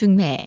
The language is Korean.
중매.